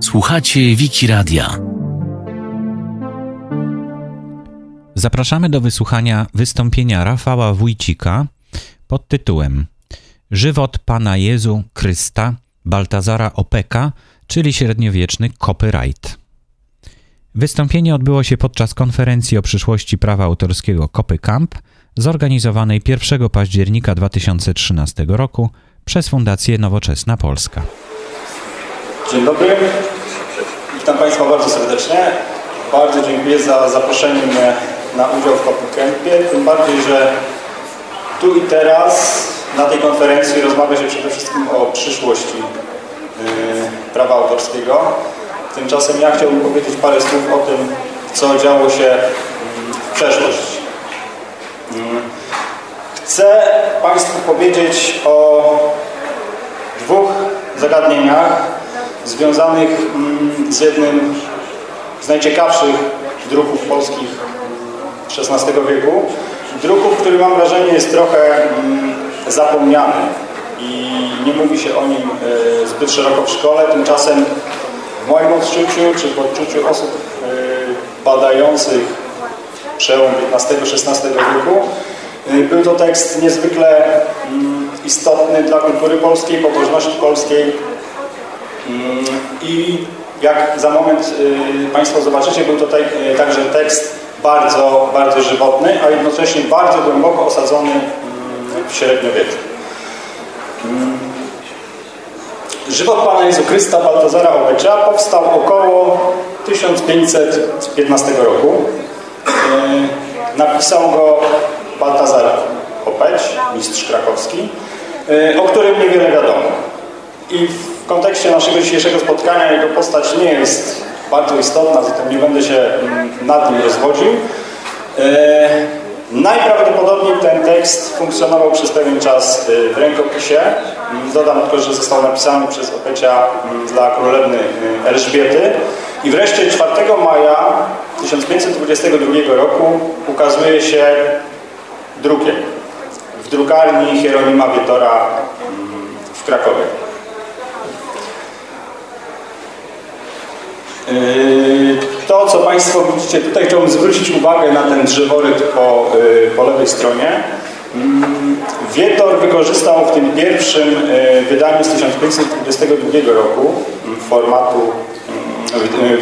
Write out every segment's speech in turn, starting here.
Słuchacie Wiki Radia. Zapraszamy do wysłuchania wystąpienia Rafała Wójcika pod tytułem Żywot Pana Jezu Chrysta Baltazara Opeka, czyli średniowieczny copyright. Wystąpienie odbyło się podczas konferencji o przyszłości prawa autorskiego Kopy Camp, zorganizowanej 1 października 2013 roku przez Fundację Nowoczesna Polska. Dzień dobry. Witam Państwa bardzo serdecznie. Bardzo dziękuję za zaproszenie mnie na udział w Campie, tym bardziej, że tu i teraz na tej konferencji rozmawia się przede wszystkim o przyszłości yy, prawa autorskiego. Tymczasem ja chciałbym powiedzieć parę słów o tym, co działo się w przeszłości. Chcę Państwu powiedzieć o dwóch zagadnieniach związanych z jednym z najciekawszych druków polskich XVI wieku. Druków, który mam wrażenie jest trochę zapomniany i nie mówi się o nim e, zbyt szeroko w szkole. Tymczasem w moim odczuciu, czy w odczuciu osób e, badających przełom XV-XVI wieku, był to tekst niezwykle mm, istotny dla kultury polskiej, pobożności polskiej mm, i jak za moment Państwo zobaczycie, był to także tekst bardzo, bardzo żywotny, a jednocześnie bardzo głęboko osadzony mm, w średniowieczu. Żywot Pana Jezu Chrysta Baltazara Obecza powstał około 1515 roku. E, napisał go mistrz krakowski, e, o którym niewiele wiadomo. I w kontekście naszego dzisiejszego spotkania jego postać nie jest bardzo istotna, zatem nie będę się nad nim rozwodził. E, Najprawdopodobniej ten tekst funkcjonował przez pewien czas y, w rękopisie. Dodam tylko, że został napisany przez Opecia mm, dla królewny Elżbiety. I wreszcie 4 maja 1522 roku ukazuje się drukiem drukarni Hieronima Wietora mm, w Krakowie. Yy, to, co Państwo widzicie tutaj, chciałbym zwrócić uwagę na ten drzeworyt po, yy, po lewej stronie. Mm, Wietor wykorzystał w tym pierwszym yy, wydaniu z 1522 roku mm, formatu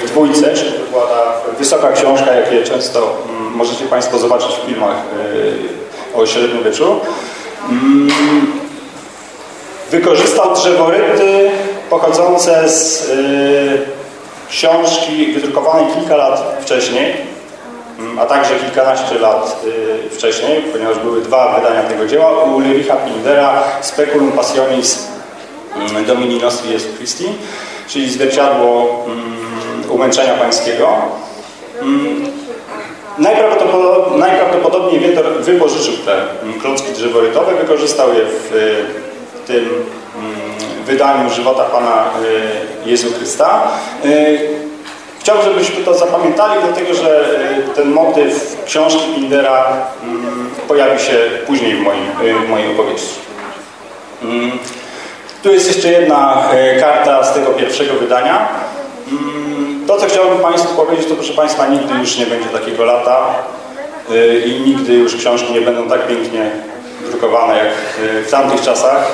w dwójce, czyli to była ta wysoka książka, jakie często możecie Państwo zobaczyć w filmach o średniowieczu. Wykorzystał drzeworyty pochodzące z książki wydrukowanej kilka lat wcześniej, mm, a także kilkanaście lat y, wcześniej, ponieważ były dwa wydania tego dzieła, u Ulricha Pindera Speculum Passionis mm, Domini Nostri Jesu Christi, czyli zwierciadło mm, umęczenia pańskiego. Najprawdopodobniej, najprawdopodobniej Wietor wypożyczył te klocki drzeworytowe, wykorzystał je w tym wydaniu żywota Pana e, Jezu Chrysta. E, chciałbym, żebyśmy to zapamiętali, dlatego że ten motyw książki Pindera mm, pojawi się później w, moim, w mojej opowieści. Mm, tu jest jeszcze jedna karta z tego pierwszego wydania. Mm, to, co chciałbym Państwu powiedzieć, to proszę Państwa, nigdy już nie będzie takiego lata i nigdy już książki nie będą tak pięknie drukowane jak w tamtych czasach.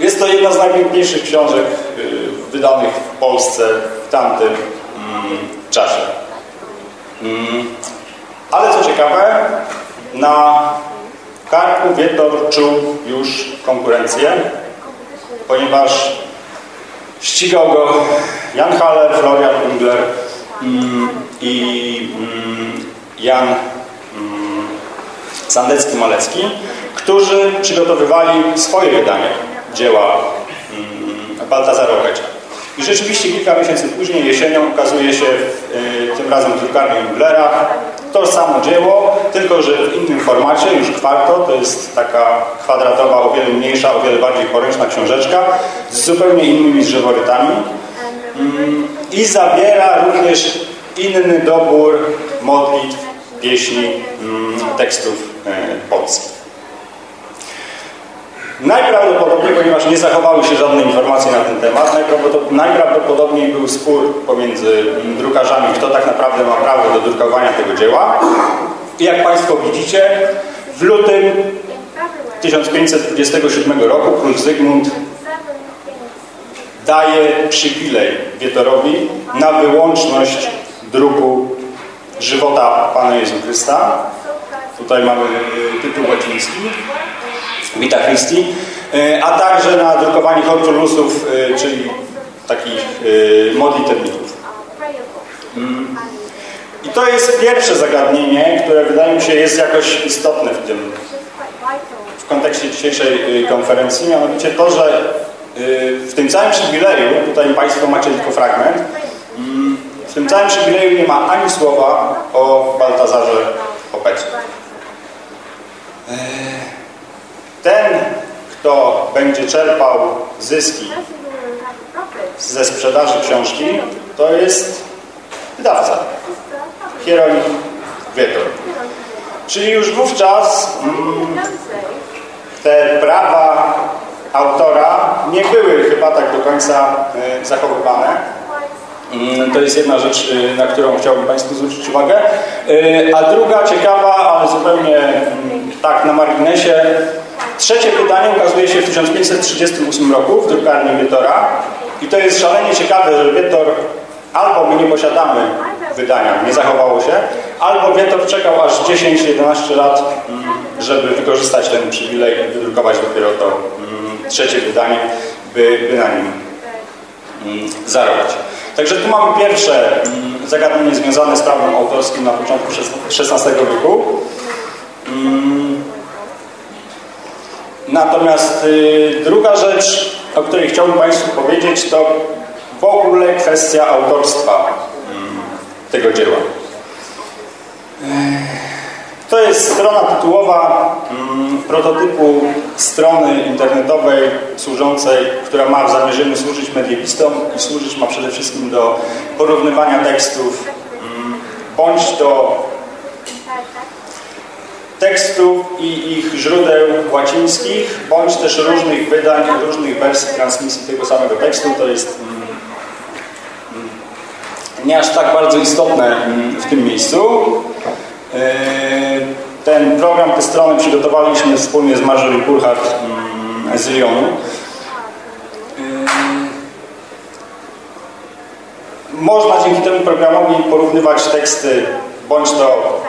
Jest to jedna z najpiękniejszych książek y, wydanych w Polsce w tamtym mm, czasie. Mm. Ale co ciekawe, na karku Wietor czuł już konkurencję, ponieważ ścigał go Jan Haller, Florian Ungler i Jan Sandecki-Malecki, którzy przygotowywali swoje wydanie dzieła mm, Baltazara Orecza. I rzeczywiście kilka miesięcy później, jesienią, ukazuje się y, tym razem w drukarni Müllera to samo dzieło, tylko że w innym formacie, już kwarto, to jest taka kwadratowa, o wiele mniejsza, o wiele bardziej poręczna książeczka z zupełnie innymi drzeworytami mm, i zawiera również inny dobór modlitw, pieśni, mm, tekstów y, polskich. Najprawdopodobniej, ponieważ nie zachowały się żadne informacje na ten temat, najprawdopodobniej był spór pomiędzy drukarzami, kto tak naprawdę ma prawo do drukowania tego dzieła. I jak Państwo widzicie, w lutym 1527 roku król Zygmunt daje przywilej Wietorowi na wyłączność druku żywota Pana Jezu Chrysta. Tutaj mamy e, tytuł łaciński, Vita Christi, e, a także na drukowanie hortulusów, e, czyli takich modlitewników. Mm. I to jest pierwsze zagadnienie, które wydaje mi się jest jakoś istotne w tym w kontekście dzisiejszej konferencji, mianowicie to, że w tym całym przywileju, tutaj Państwo macie tylko fragment, mm, w tym całym przywileju nie ma ani słowa o Baltazarze Opecie. Ten, kto będzie czerpał zyski ze sprzedaży książki, to jest wydawca. Hieronim Wietor. Czyli już wówczas mm, te prawa autora nie były chyba tak do końca y, zachowywane. Mm, to jest jedna rzecz, y, na którą chciałbym Państwu zwrócić uwagę. Y, a druga ciekawa, ale zupełnie mm, tak na marginesie, trzecie wydanie ukazuje się w 1538 roku w drukarni Wietora i to jest szalenie ciekawe, że Wietor albo my nie posiadamy wydania, nie zachowało się, albo Wietor czekał aż 10-11 lat, mm, żeby wykorzystać ten przywilej i wydrukować dopiero to trzecie wydanie, by, by na nim zarobić. Także tu mamy pierwsze mm, zagadnienie związane z prawem autorskim na początku XVI wieku. Mm. Natomiast y, druga rzecz, o której chciałbym Państwu powiedzieć, to w ogóle kwestia autorstwa mm, tego dzieła. Jest strona tytułowa mm, prototypu strony internetowej służącej, która ma w zamierzeniu służyć mediebistom i służyć ma przede wszystkim do porównywania tekstów mm, bądź do tekstów i ich źródeł łacińskich, bądź też różnych wydań, różnych wersji transmisji tego samego tekstu. To jest mm, nie aż tak bardzo istotne w tym miejscu. Ten program, te strony przygotowaliśmy wspólnie z Marjorie mm, z Lyonu. E, można dzięki temu programowi porównywać teksty, bądź to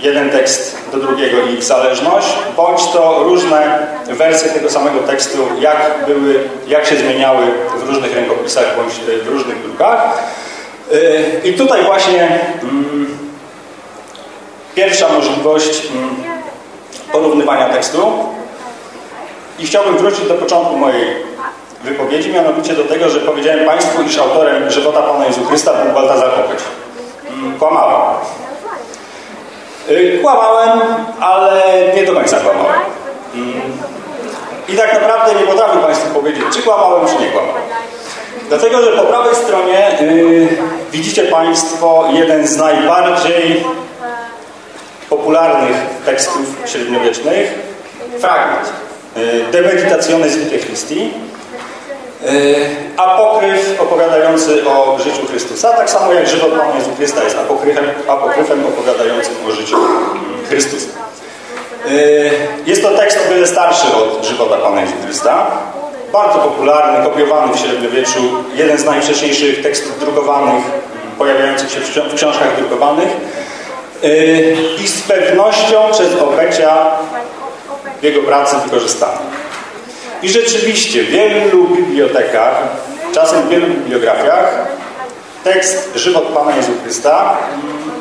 jeden tekst do drugiego i ich zależność, bądź to różne wersje tego samego tekstu, jak były, jak się zmieniały w różnych rękopisach, bądź w różnych drukach. E, I tutaj właśnie mm, Pierwsza możliwość mm, porównywania tekstu. I chciałbym wrócić do początku mojej wypowiedzi, mianowicie do tego, że powiedziałem Państwu, iż autorem żywota Pana Jezu Chrysta był Baltazar Kopeć. Mm, kłamałem. Y, kłamałem, ale nie do końca kłamałem. Mm. I tak naprawdę nie potrafię Państwu powiedzieć, czy kłamałem, czy nie kłamałem. Dlatego, że po prawej stronie yy, widzicie Państwo jeden z najbardziej popularnych tekstów średniowiecznych. Fragment. Y, De Meditationes Vitae Christi y, apokryf opowiadający o życiu Chrystusa, tak samo jak żywot Pana Jezu Chrysta jest apokryfem, apokryfem opowiadającym o życiu Chrystusa. Y, jest to tekst o wiele starszy od żywota Pana Jezu Chrysta, bardzo popularny, kopiowany w średniowieczu, jeden z najwcześniejszych tekstów drukowanych, pojawiających się w książkach drukowanych, i z pewnością przez Opecia w jego pracy wykorzystany. I rzeczywiście w wielu bibliotekach, czasem w wielu bibliografiach tekst Żywot Pana Jezu Chrysta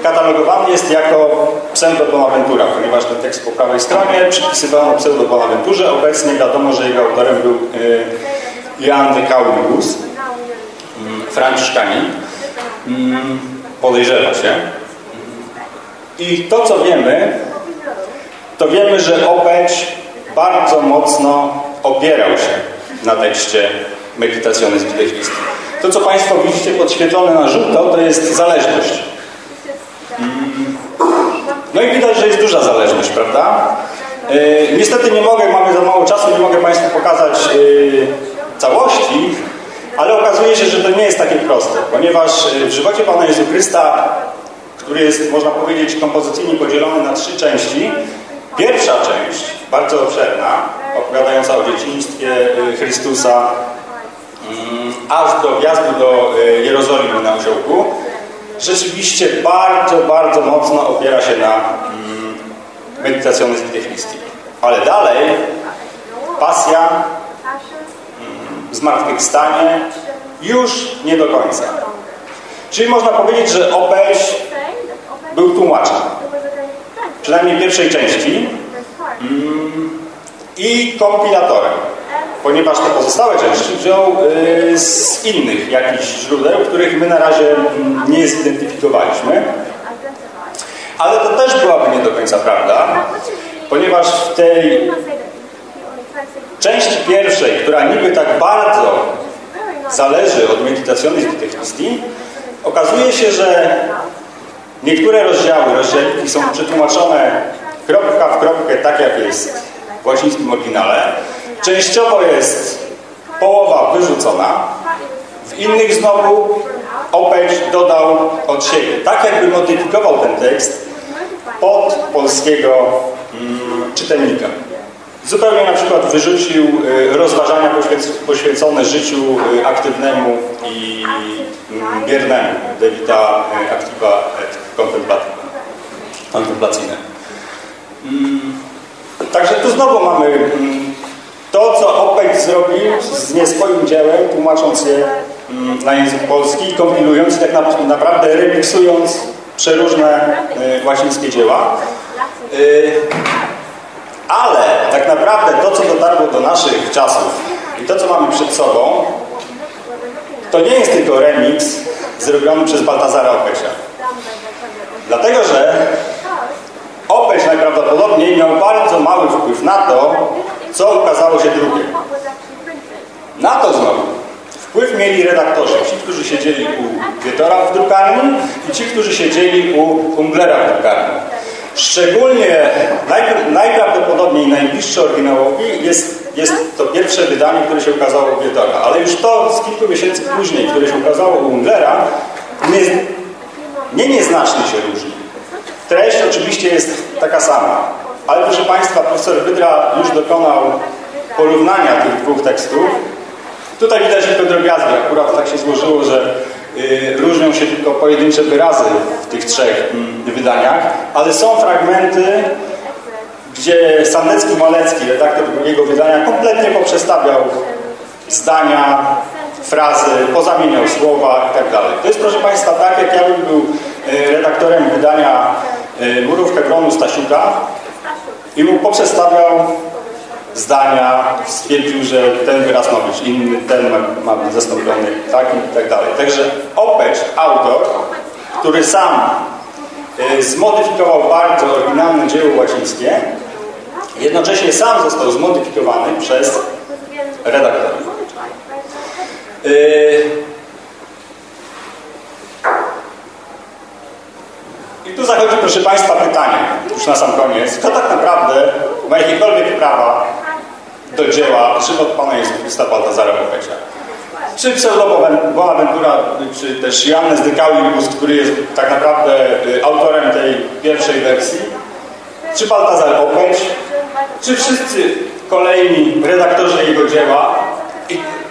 katalogowany jest jako pseudo-bonaventura, ponieważ ten tekst po prawej stronie przypisywano pseudo-bonaventurze. Obecnie wiadomo, że jego autorem był y, Jan de Caulibus, mm, franciszkanin. Mm, podejrzewa się. I to, co wiemy, to wiemy, że Opeć bardzo mocno opierał się na tekście Meditationes Vitechlisti. To, co Państwo widzicie podświetlone na żółto, to jest zależność. No i widać, że jest duża zależność, prawda? E, niestety nie mogę, mamy za mało czasu, nie mogę Państwu pokazać e, całości, ale okazuje się, że to nie jest takie proste, ponieważ w żywocie Pana Jezusa Chrysta, który jest, można powiedzieć, kompozycyjnie podzielony na trzy części, pierwsza część, bardzo obszerna, opowiadająca o dzieciństwie Chrystusa, mm, aż do wjazdu do Jerozolimy na osiołku, rzeczywiście bardzo, bardzo mocno opiera się na mm, medytacjony z Christi. Ale dalej pasja, mm, zmartwychwstanie już nie do końca. Czyli można powiedzieć, że Opeś był tłumaczem. Przynajmniej pierwszej części. Mm, I kompilatorem ponieważ te pozostałe części wziął y, z innych jakichś źródeł, których my na razie nie zidentyfikowaliśmy. Ale to też byłaby nie do końca prawda, ponieważ w tej części pierwszej, która niby tak bardzo zależy od meditacjonizmu technicznej, okazuje się, że niektóre rozdziały, rozdziałiki są przetłumaczone kropka w kropkę tak jak jest w łacińskim oryginale, Częściowo jest połowa wyrzucona, w innych znowu Opeć dodał od siebie. Tak jakby modyfikował ten tekst pod polskiego mm, czytelnika. Zupełnie na przykład wyrzucił y, rozważania poświęcone życiu y, aktywnemu i y, biernemu Davida y, Contemplacyjne. Mm, także tu znowu mamy mm, to, co Opek zrobił z nie swoim dziełem, tłumacząc je mm, na język polski i kompilując, tak naprawdę remiksując przeróżne y, łacińskie dzieła. Y, ale tak naprawdę to, co dotarło do naszych czasów i to, co mamy przed sobą, to nie jest tylko remix zrobiony przez Baltazara Opesia. Dlatego, że Opesz najprawdopodobniej miał bardzo mały wpływ na to, co okazało się drugie. Na to znowu wpływ mieli redaktorzy. Ci, którzy siedzieli u Wietora w drukarni i ci, którzy siedzieli u Unglera w drukarni. Szczególnie najprawdopodobniej najbliższe oryginałowi jest, jest to pierwsze wydanie, które się ukazało u Wietora. Ale już to z kilku miesięcy później, które się ukazało u Unglera, nie, nie nieznacznie się różni. Treść oczywiście jest taka sama. Ale proszę Państwa, profesor Wydra już dokonał porównania tych dwóch tekstów. Tutaj widać tylko drobiazgi. Akurat tak się złożyło, że y, różnią się tylko pojedyncze wyrazy w tych trzech y, wydaniach, ale są fragmenty, gdzie Sandecki-Malecki, redaktor drugiego wydania, kompletnie poprzestawiał zdania, frazy, pozamieniał słowa i tak dalej. To jest, proszę Państwa, tak jak ja bym był y, redaktorem wydania y, Murów Hebronu Stasiuka, i mu poprzestawiał zdania, stwierdził, że ten wyraz ma być inny, ten ma, ma być zastąpiony takim i tak dalej. Także Opecz, autor, który sam y, zmodyfikował bardzo oryginalne dzieło łacińskie, jednocześnie sam został zmodyfikowany przez redaktorów. Y, I tu zachodzi, proszę Państwa, pytanie, już na sam koniec. Kto tak naprawdę ma jakiekolwiek prawa do dzieła żywot Pana Jezusa Baltazara Bochecia? Czy Bonaventura, czy też Johannes de Caulibus, który jest tak naprawdę y, autorem tej pierwszej wersji? Czy Baltazar Opeć? Czy wszyscy kolejni redaktorzy jego dzieła?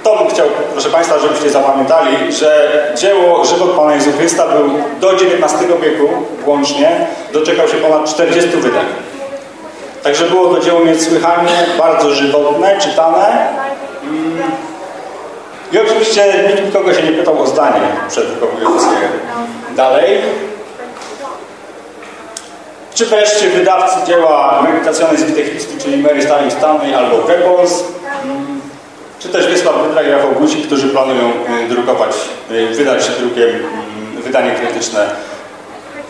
To bym chciał, proszę Państwa, żebyście zapamiętali, że dzieło Żywot Pana Jezusa Chrysta był do XIX wieku łącznie, doczekał się ponad 40 wydań. Także było to dzieło niesłychanie bardzo żywotne, czytane. Mm. I oczywiście nikt nikogo się nie pytał o zdanie przed Kołujewskiego. Dalej. Czy wreszcie wydawcy dzieła Meditacjony z Witechliski, czyli Mary Stanley Stanley albo Pebbles, czy też Wiesław Wydra i Rafał Guzik, którzy planują y, drukować, y, wydać drukiem mm, wydanie krytyczne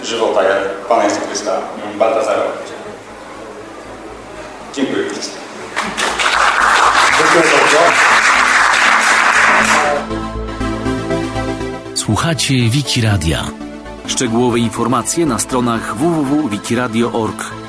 żywota Pana Jezusa mm, Baltazara. Dziękuję. Dziękuję bardzo. Słuchacie Wiki Radia. Szczegółowe informacje na stronach www.wikiradio.org.